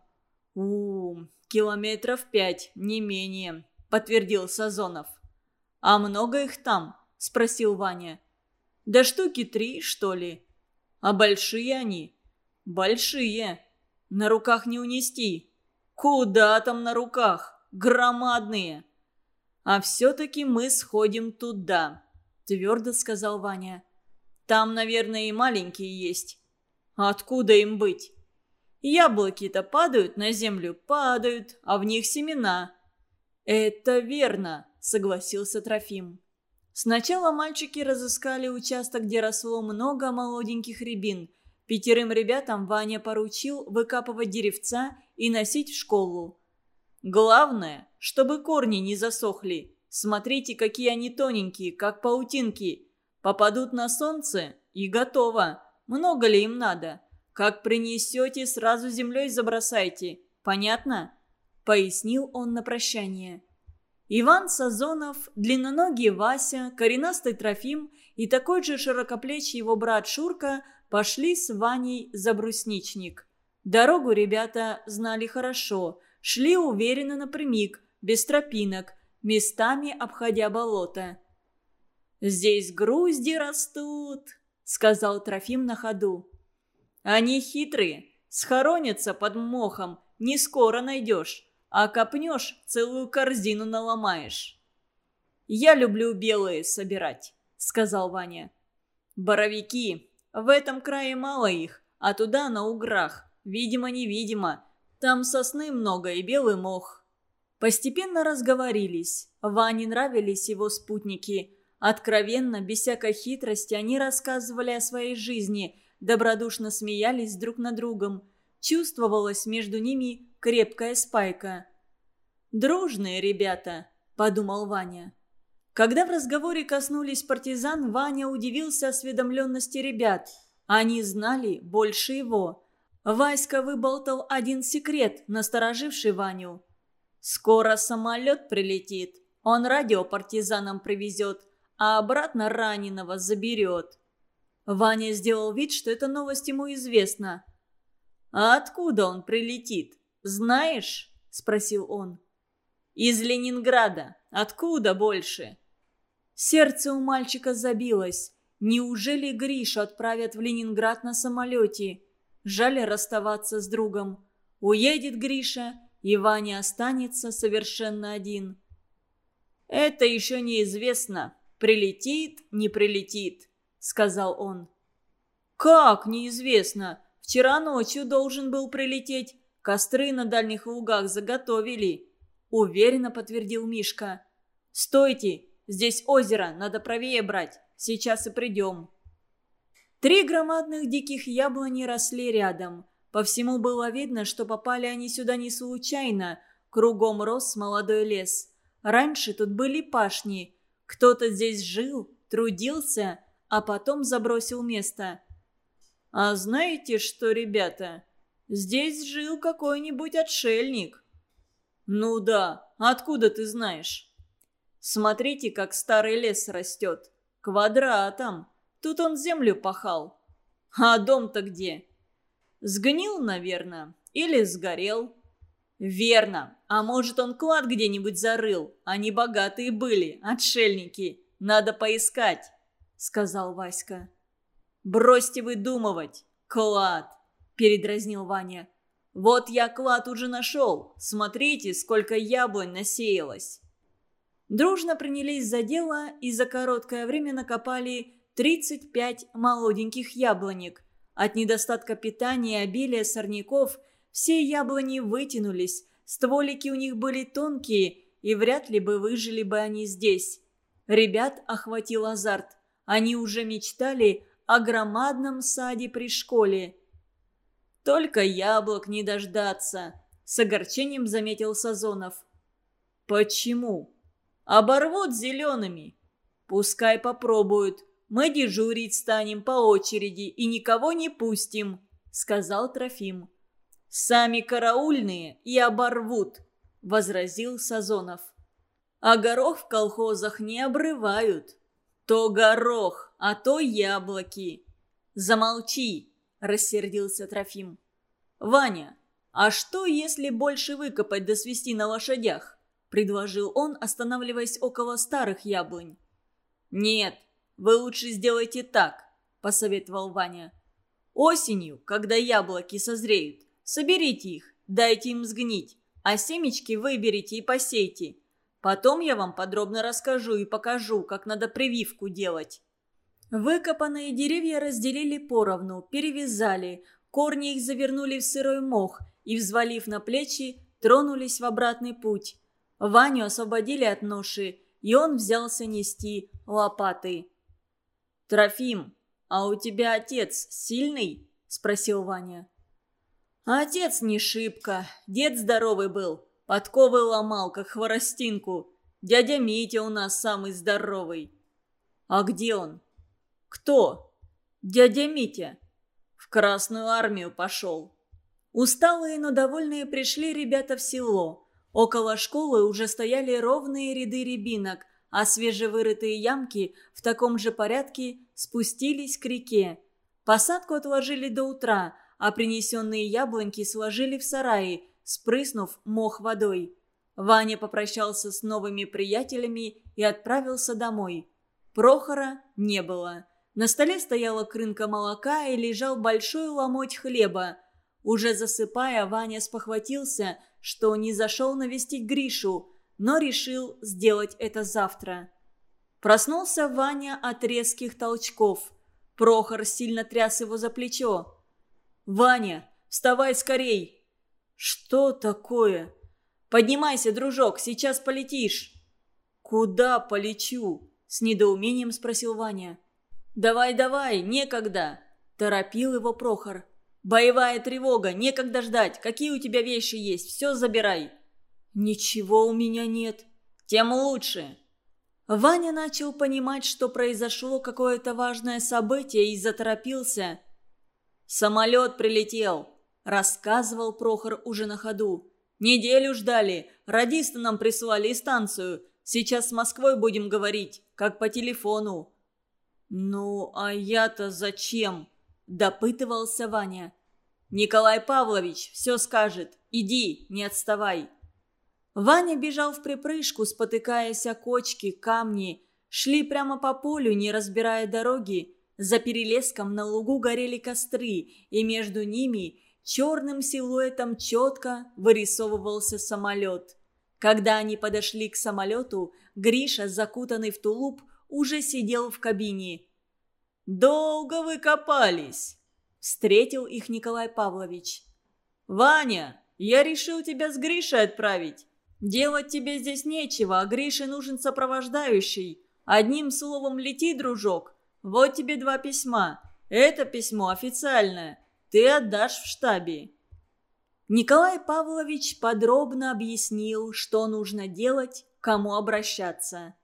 Speaker 1: «У, километров пять, не менее», — подтвердил Сазонов. «А много их там?» — спросил Ваня. «Да штуки три, что ли». «А большие они?» «Большие. На руках не унести». «Куда там на руках? Громадные». «А все-таки мы сходим туда», — твердо сказал Ваня. «Там, наверное, и маленькие есть». Откуда им быть? Яблоки-то падают на землю, падают, а в них семена. Это верно, согласился Трофим. Сначала мальчики разыскали участок, где росло много молоденьких рябин. Пятерым ребятам Ваня поручил выкапывать деревца и носить в школу. «Главное, чтобы корни не засохли. Смотрите, какие они тоненькие, как паутинки. Попадут на солнце и готово. Много ли им надо? Как принесете, сразу землей забросайте. Понятно?» Пояснил он на прощание. Иван Сазонов, длинноногий Вася, коренастый Трофим и такой же широкоплечий его брат Шурка пошли с Ваней за брусничник. Дорогу ребята знали хорошо, шли уверенно напрямик, без тропинок, местами обходя болото. «Здесь грузди растут», — сказал Трофим на ходу. «Они хитрые, схоронятся под мохом, не скоро найдешь а копнешь, целую корзину наломаешь. «Я люблю белые собирать», — сказал Ваня. «Боровики. В этом крае мало их, а туда на уграх. Видимо-невидимо. Там сосны много и белый мох». Постепенно разговорились. Ване нравились его спутники. Откровенно, без всякой хитрости, они рассказывали о своей жизни, добродушно смеялись друг над другом. Чувствовалось между ними крепкая спайка. «Дружные ребята», — подумал Ваня. Когда в разговоре коснулись партизан, Ваня удивился осведомленности ребят. Они знали больше его. Васька выболтал один секрет, настороживший Ваню. «Скоро самолет прилетит. Он радио партизанам привезет, а обратно раненого заберет». Ваня сделал вид, что эта новость ему известна. «А откуда он прилетит?» «Знаешь?» – спросил он. «Из Ленинграда. Откуда больше?» Сердце у мальчика забилось. Неужели Гришу отправят в Ленинград на самолете? Жаль расставаться с другом. Уедет Гриша, и Ваня останется совершенно один. «Это еще неизвестно. Прилетит, не прилетит», — сказал он. «Как неизвестно? Вчера ночью должен был прилететь. Костры на дальних лугах заготовили», — уверенно подтвердил Мишка. «Стойте! Здесь озеро, надо правее брать. Сейчас и придем». Три громадных диких яблони росли рядом. По всему было видно, что попали они сюда не случайно. Кругом рос молодой лес. Раньше тут были пашни. Кто-то здесь жил, трудился, а потом забросил место. «А знаете что, ребята?» Здесь жил какой-нибудь отшельник». «Ну да, откуда ты знаешь?» «Смотрите, как старый лес растет. Квадратом. Тут он землю пахал. А дом-то где?» «Сгнил, наверное. Или сгорел». «Верно. А может, он клад где-нибудь зарыл? Они богатые были, отшельники. Надо поискать», — сказал Васька. «Бросьте выдумывать. Клад. – передразнил Ваня. «Вот я клад уже нашел. Смотрите, сколько яблонь насеялось». Дружно принялись за дело и за короткое время накопали 35 молоденьких яблонек. От недостатка питания и обилия сорняков все яблони вытянулись, стволики у них были тонкие, и вряд ли бы выжили бы они здесь. Ребят охватил азарт. Они уже мечтали о громадном саде при школе – только яблок не дождаться», — с огорчением заметил Сазонов. «Почему? Оборвут зелеными. Пускай попробуют. Мы дежурить станем по очереди и никого не пустим», — сказал Трофим. «Сами караульные и оборвут», — возразил Сазонов. «А горох в колхозах не обрывают. То горох, а то яблоки. Замолчи!» – рассердился Трофим. «Ваня, а что, если больше выкопать да свести на лошадях?» – предложил он, останавливаясь около старых яблонь. «Нет, вы лучше сделайте так», – посоветовал Ваня. «Осенью, когда яблоки созреют, соберите их, дайте им сгнить, а семечки выберите и посейте. Потом я вам подробно расскажу и покажу, как надо прививку делать». Выкопанные деревья разделили поровну, перевязали, корни их завернули в сырой мох и, взвалив на плечи, тронулись в обратный путь. Ваню освободили от ноши, и он взялся нести, лопаты. «Трофим, а у тебя отец сильный?» – спросил Ваня. «Отец не шибко. Дед здоровый был. Подковы ломал, как хворостинку. Дядя Митя у нас самый здоровый». «А где он?» «Кто?» «Дядя Митя. В Красную армию пошел». Усталые, но довольные пришли ребята в село. Около школы уже стояли ровные ряды рябинок, а свежевырытые ямки в таком же порядке спустились к реке. Посадку отложили до утра, а принесенные яблоньки сложили в сарае, спрыснув мох водой. Ваня попрощался с новыми приятелями и отправился домой. Прохора не было. На столе стояла крынка молока и лежал большой ломоть хлеба. Уже засыпая, Ваня спохватился, что не зашел навестить Гришу, но решил сделать это завтра. Проснулся Ваня от резких толчков. Прохор сильно тряс его за плечо. «Ваня, вставай скорей!» «Что такое?» «Поднимайся, дружок, сейчас полетишь!» «Куда полечу?» – с недоумением спросил Ваня. «Давай, давай, некогда!» – торопил его Прохор. «Боевая тревога, некогда ждать. Какие у тебя вещи есть, все забирай». «Ничего у меня нет. Тем лучше». Ваня начал понимать, что произошло какое-то важное событие и заторопился. «Самолет прилетел», – рассказывал Прохор уже на ходу. «Неделю ждали. Радисты нам прислали и станцию. Сейчас с Москвой будем говорить, как по телефону». «Ну, а я-то зачем?» – допытывался Ваня. «Николай Павлович все скажет. Иди, не отставай». Ваня бежал в припрыжку, спотыкаясь о кочки, камни. Шли прямо по полю, не разбирая дороги. За перелеском на лугу горели костры, и между ними черным силуэтом четко вырисовывался самолет. Когда они подошли к самолету, Гриша, закутанный в тулуп, уже сидел в кабине. «Долго вы копались?» – встретил их Николай Павлович. «Ваня, я решил тебя с Гришей отправить. Делать тебе здесь нечего, а Грише нужен сопровождающий. Одним словом, лети, дружок. Вот тебе два письма. Это письмо официальное. Ты отдашь в штабе». Николай Павлович подробно объяснил, что нужно делать, кому обращаться.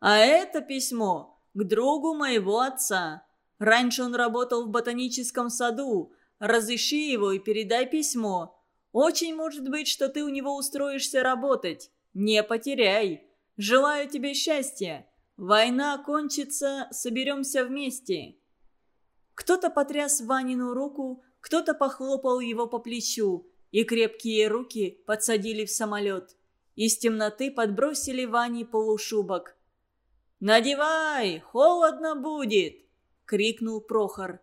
Speaker 1: «А это письмо к другу моего отца. Раньше он работал в ботаническом саду. Разыщи его и передай письмо. Очень может быть, что ты у него устроишься работать. Не потеряй. Желаю тебе счастья. Война кончится, соберемся вместе». Кто-то потряс Ванину руку, кто-то похлопал его по плечу, и крепкие руки подсадили в самолет. Из темноты подбросили Ване полушубок. «Надевай, холодно будет!» — крикнул Прохор.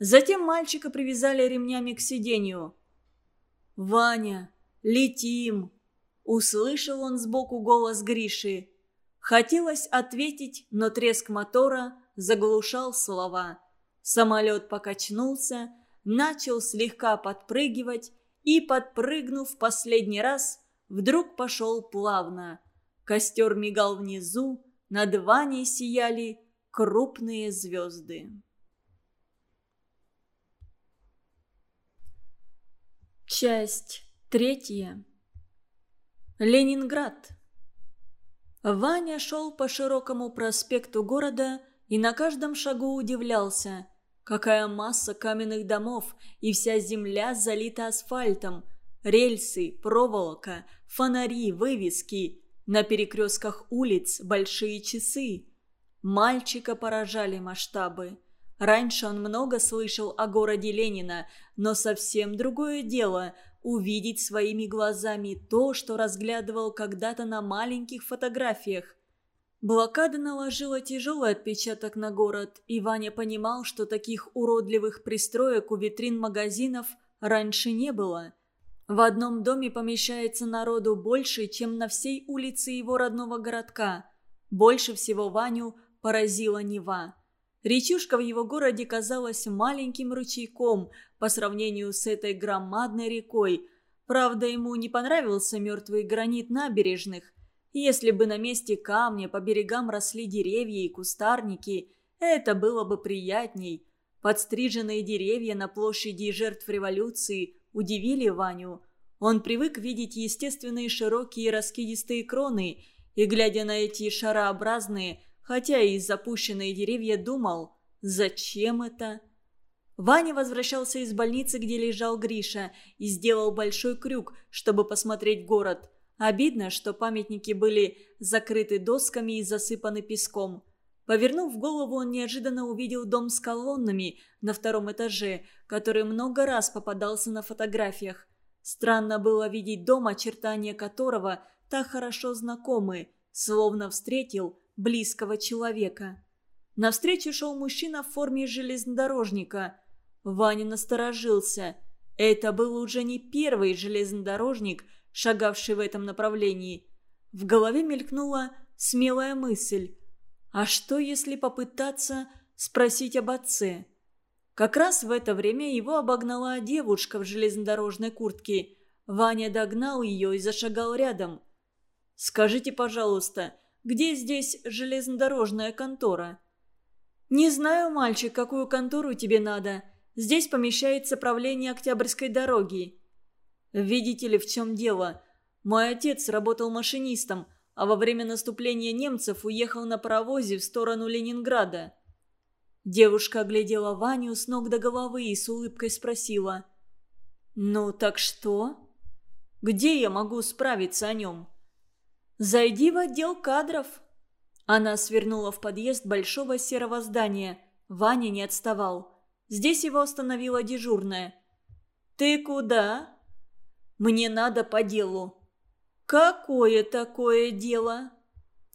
Speaker 1: Затем мальчика привязали ремнями к сиденью. «Ваня, летим!» Услышал он сбоку голос Гриши. Хотелось ответить, но треск мотора заглушал слова. Самолет покачнулся, начал слегка подпрыгивать и, подпрыгнув последний раз, вдруг пошел плавно. Костер мигал внизу, над Ваней сияли крупные звезды. Часть третья. Ленинград. Ваня шел по широкому проспекту города и на каждом шагу удивлялся, какая масса каменных домов, и вся земля залита асфальтом. Рельсы, проволока, фонари, вывески. На перекрестках улиц большие часы. Мальчика поражали масштабы. Раньше он много слышал о городе Ленина, но совсем другое дело – увидеть своими глазами то, что разглядывал когда-то на маленьких фотографиях. Блокада наложила тяжелый отпечаток на город, и Ваня понимал, что таких уродливых пристроек у витрин магазинов раньше не было. В одном доме помещается народу больше, чем на всей улице его родного городка. Больше всего Ваню поразила Нева. Речушка в его городе казалась маленьким ручейком по сравнению с этой громадной рекой. Правда, ему не понравился мертвый гранит набережных. Если бы на месте камня по берегам росли деревья и кустарники, это было бы приятней. Подстриженные деревья на площади жертв революции удивили Ваню. Он привык видеть естественные широкие раскидистые кроны и, глядя на эти шарообразные, хотя и запущенные деревья, думал, зачем это? Ваня возвращался из больницы, где лежал Гриша, и сделал большой крюк, чтобы посмотреть город. Обидно, что памятники были закрыты досками и засыпаны песком. Повернув голову, он неожиданно увидел дом с колоннами на втором этаже, который много раз попадался на фотографиях. Странно было видеть дом, очертания которого так хорошо знакомы, словно встретил близкого человека. Навстречу шел мужчина в форме железнодорожника. Ваня насторожился. Это был уже не первый железнодорожник, шагавший в этом направлении. В голове мелькнула смелая мысль. А что, если попытаться спросить об отце? Как раз в это время его обогнала девушка в железнодорожной куртке. Ваня догнал ее и зашагал рядом. «Скажите, пожалуйста, где здесь железнодорожная контора?» «Не знаю, мальчик, какую контору тебе надо. Здесь помещается правление Октябрьской дороги». «Видите ли, в чем дело? Мой отец работал машинистом, а во время наступления немцев уехал на паровозе в сторону Ленинграда». Девушка оглядела Ваню с ног до головы и с улыбкой спросила. «Ну так что? Где я могу справиться о нем?» «Зайди в отдел кадров». Она свернула в подъезд большого серого здания. Ваня не отставал. Здесь его остановила дежурная. «Ты куда?» «Мне надо по делу». «Какое такое дело?»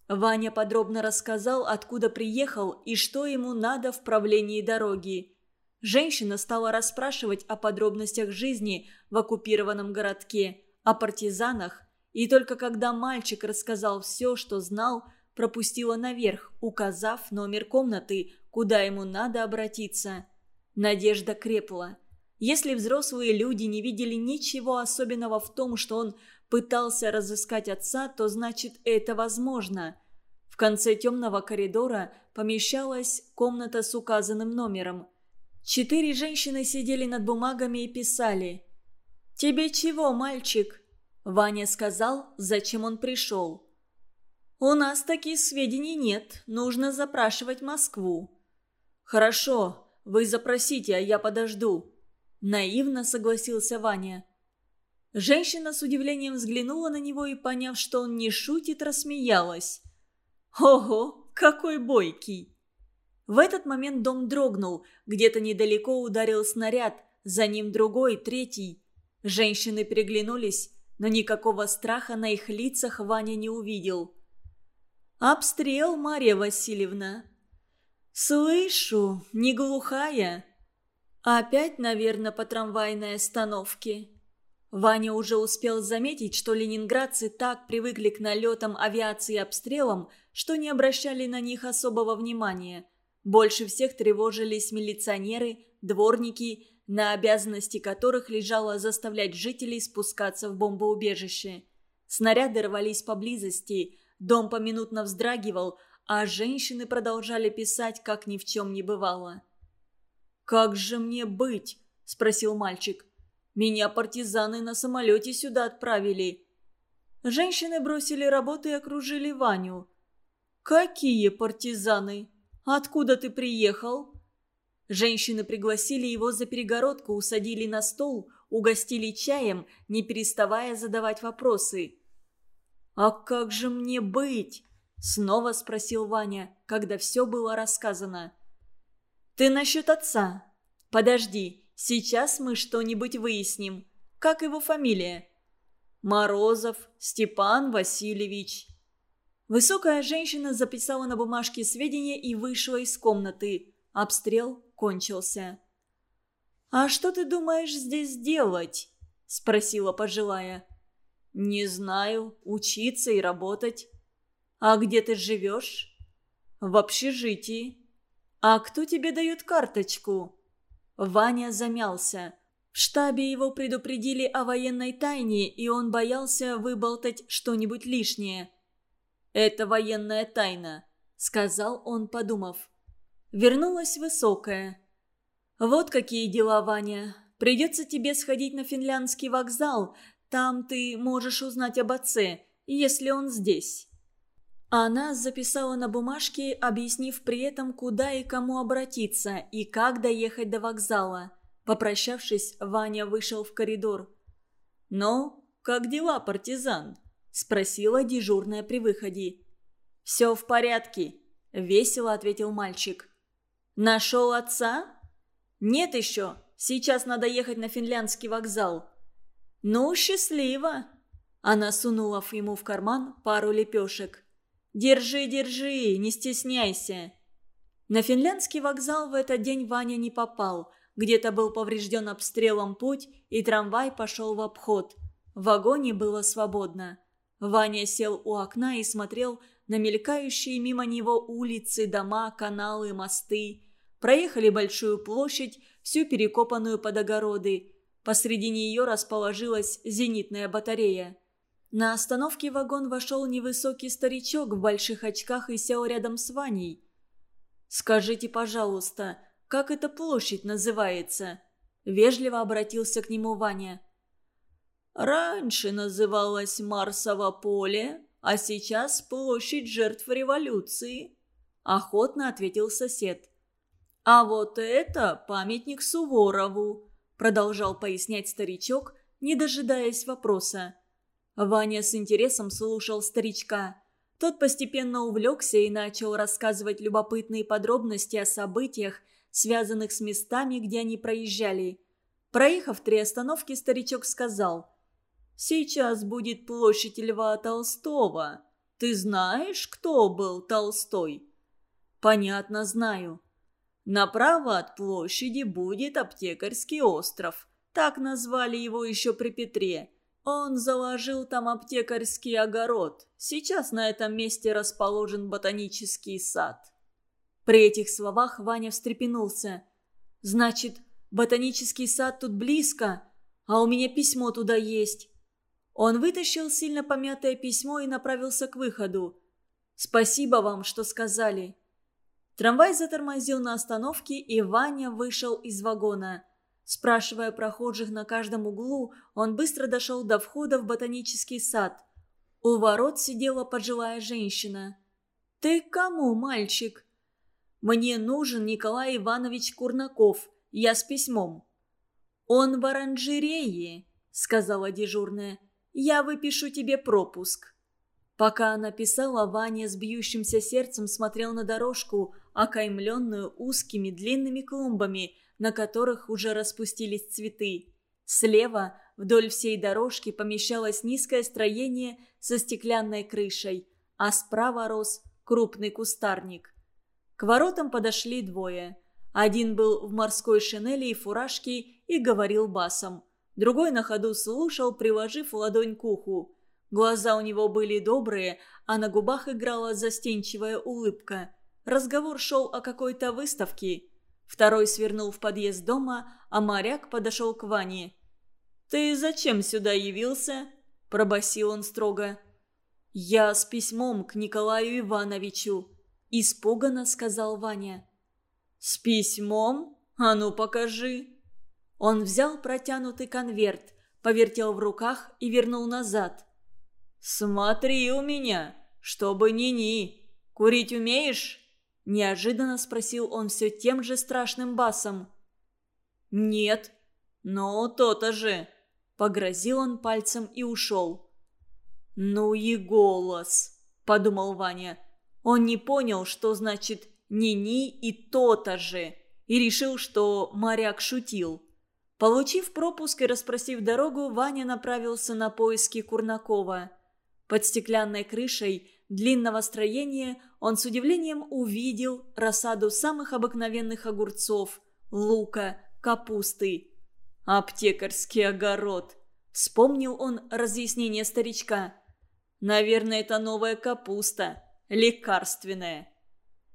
Speaker 1: Ваня подробно рассказал, откуда приехал и что ему надо в правлении дороги. Женщина стала расспрашивать о подробностях жизни в оккупированном городке, о партизанах, и только когда мальчик рассказал все, что знал, пропустила наверх, указав номер комнаты, куда ему надо обратиться. Надежда крепла. Если взрослые люди не видели ничего особенного в том, что он пытался разыскать отца, то значит это возможно. В конце темного коридора помещалась комната с указанным номером. Четыре женщины сидели над бумагами и писали. «Тебе чего, мальчик?» Ваня сказал, зачем он пришел. «У нас таких сведений нет, нужно запрашивать Москву». «Хорошо, вы запросите, а я подожду». Наивно согласился Ваня. Женщина с удивлением взглянула на него и, поняв, что он не шутит, рассмеялась. «Ого, какой бойкий!» В этот момент дом дрогнул, где-то недалеко ударил снаряд, за ним другой, третий. Женщины переглянулись, но никакого страха на их лицах Ваня не увидел. «Обстрел, Мария Васильевна!» «Слышу, не глухая?» «Опять, наверное, по трамвайной остановке». Ваня уже успел заметить, что ленинградцы так привыкли к налетам авиации и обстрелам, что не обращали на них особого внимания. Больше всех тревожились милиционеры, дворники, на обязанности которых лежало заставлять жителей спускаться в бомбоубежище. Снаряды рвались поблизости, дом поминутно вздрагивал, а женщины продолжали писать, как ни в чем не бывало. «Как же мне быть?» – спросил мальчик. «Меня партизаны на самолете сюда отправили». Женщины бросили работу и окружили Ваню. «Какие партизаны? Откуда ты приехал?» Женщины пригласили его за перегородку, усадили на стол, угостили чаем, не переставая задавать вопросы. «А как же мне быть?» Снова спросил Ваня, когда все было рассказано. «Ты насчет отца? Подожди, сейчас мы что-нибудь выясним. Как его фамилия?» «Морозов Степан Васильевич». Высокая женщина записала на бумажке сведения и вышла из комнаты. Обстрел кончился. «А что ты думаешь здесь делать?» – спросила пожилая. «Не знаю. Учиться и работать». «А где ты живешь?» «В общежитии». «А кто тебе дает карточку?» Ваня замялся. В штабе его предупредили о военной тайне, и он боялся выболтать что-нибудь лишнее. Это военная тайна», — сказал он, подумав. Вернулась высокая. «Вот какие дела, Ваня. Придется тебе сходить на финляндский вокзал. Там ты можешь узнать об отце, если он здесь». Она записала на бумажке, объяснив при этом, куда и кому обратиться и как доехать до вокзала. Попрощавшись, Ваня вышел в коридор. «Ну, как дела, партизан?» – спросила дежурная при выходе. «Все в порядке», – весело ответил мальчик. «Нашел отца?» «Нет еще. Сейчас надо ехать на финляндский вокзал». «Ну, счастливо!» Она сунула ему в карман пару лепешек. «Держи, держи, не стесняйся!» На финляндский вокзал в этот день Ваня не попал. Где-то был поврежден обстрелом путь, и трамвай пошел в обход. В вагоне было свободно. Ваня сел у окна и смотрел на мелькающие мимо него улицы, дома, каналы, мосты. Проехали большую площадь, всю перекопанную под огороды. Посреди нее расположилась зенитная батарея. На остановке вагон вошел невысокий старичок в больших очках и сел рядом с Ваней. «Скажите, пожалуйста, как эта площадь называется?» Вежливо обратился к нему Ваня. «Раньше называлась Марсово поле, а сейчас площадь жертв революции», – охотно ответил сосед. «А вот это памятник Суворову», – продолжал пояснять старичок, не дожидаясь вопроса. Ваня с интересом слушал старичка. Тот постепенно увлекся и начал рассказывать любопытные подробности о событиях, связанных с местами, где они проезжали. Проехав три остановки, старичок сказал – Сейчас будет площадь Льва Толстого. Ты знаешь, кто был Толстой?» «Понятно, знаю. Направо от площади будет аптекарский остров. Так назвали его еще при Петре. Он заложил там аптекарский огород. Сейчас на этом месте расположен ботанический сад». При этих словах Ваня встрепенулся. «Значит, ботанический сад тут близко, а у меня письмо туда есть. Он вытащил сильно помятое письмо и направился к выходу. «Спасибо вам, что сказали». Трамвай затормозил на остановке, и Ваня вышел из вагона. Спрашивая прохожих на каждом углу, он быстро дошел до входа в ботанический сад. У ворот сидела пожилая женщина. «Ты кому, мальчик?» «Мне нужен Николай Иванович Курнаков. Я с письмом». «Он в оранжерее», — сказала дежурная. Я выпишу тебе пропуск». Пока она писала, Ваня с бьющимся сердцем смотрел на дорожку, окаймленную узкими длинными клумбами, на которых уже распустились цветы. Слева вдоль всей дорожки помещалось низкое строение со стеклянной крышей, а справа рос крупный кустарник. К воротам подошли двое. Один был в морской шинели и фуражке и говорил басом – Другой на ходу слушал, приложив ладонь к уху. Глаза у него были добрые, а на губах играла застенчивая улыбка. Разговор шел о какой-то выставке. Второй свернул в подъезд дома, а моряк подошел к Ване. «Ты зачем сюда явился?» – пробасил он строго. «Я с письмом к Николаю Ивановичу», – испуганно сказал Ваня. «С письмом? А ну покажи!» Он взял протянутый конверт, повертел в руках и вернул назад. «Смотри у меня, чтобы ни-ни. Курить умеешь?» Неожиданно спросил он все тем же страшным басом. «Нет». «Ну, то-то же!» Погрозил он пальцем и ушел. «Ну и голос!» – подумал Ваня. Он не понял, что значит «ни-ни» и «то-то же», и решил, что моряк шутил. Получив пропуск и расспросив дорогу, Ваня направился на поиски Курнакова. Под стеклянной крышей длинного строения он с удивлением увидел рассаду самых обыкновенных огурцов, лука, капусты. «Аптекарский огород», — вспомнил он разъяснение старичка. «Наверное, это новая капуста, лекарственная».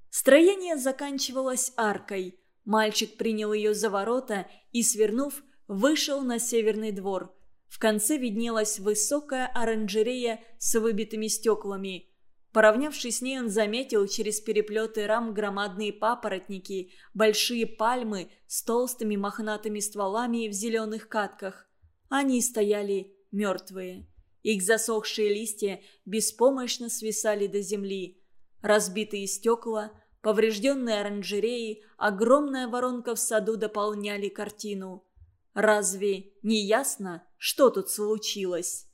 Speaker 1: Строение заканчивалось аркой. Мальчик принял ее за ворота и, свернув, вышел на северный двор. В конце виднелась высокая оранжерея с выбитыми стеклами. Поравнявшись с ней, он заметил через переплеты рам громадные папоротники, большие пальмы с толстыми мохнатыми стволами в зеленых катках. Они стояли мертвые. Их засохшие листья беспомощно свисали до земли. Разбитые стекла, поврежденные оранжереи, огромная воронка в саду дополняли картину. Разве не ясно, что тут случилось?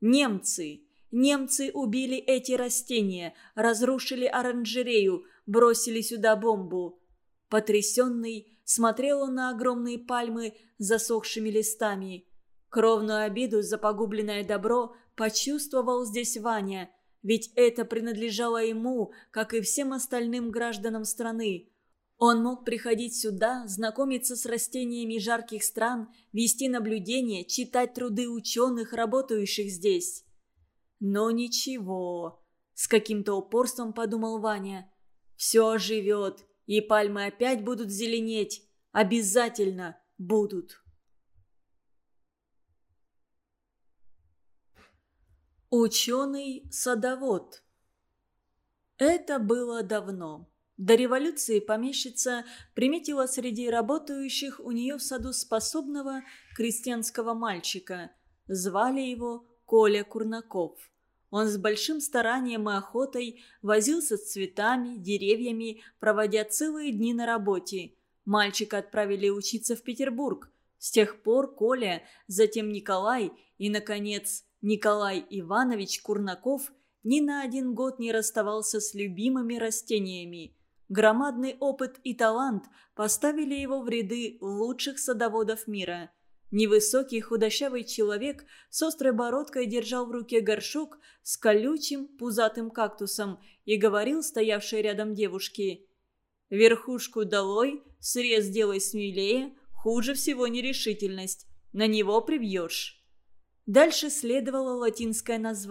Speaker 1: Немцы! Немцы убили эти растения, разрушили оранжерею, бросили сюда бомбу. Потрясенный смотрел он на огромные пальмы с засохшими листами. Кровную обиду за погубленное добро почувствовал здесь Ваня, ведь это принадлежало ему, как и всем остальным гражданам страны. Он мог приходить сюда, знакомиться с растениями жарких стран, вести наблюдения, читать труды ученых, работающих здесь. Но ничего, с каким-то упорством подумал Ваня. Все живет, и пальмы опять будут зеленеть. Обязательно будут. Ученый-садовод Это было давно. До революции помещица приметила среди работающих у нее в саду способного крестьянского мальчика. Звали его Коля Курнаков. Он с большим старанием и охотой возился с цветами, деревьями, проводя целые дни на работе. Мальчика отправили учиться в Петербург. С тех пор Коля, затем Николай и, наконец, Николай Иванович Курнаков ни на один год не расставался с любимыми растениями. Громадный опыт и талант поставили его в ряды лучших садоводов мира – Невысокий худощавый человек с острой бородкой держал в руке горшок с колючим пузатым кактусом и говорил стоявшей рядом девушке «Верхушку долой, срез делай смелее, хуже всего нерешительность. На него прибьешь». Дальше следовало латинское название.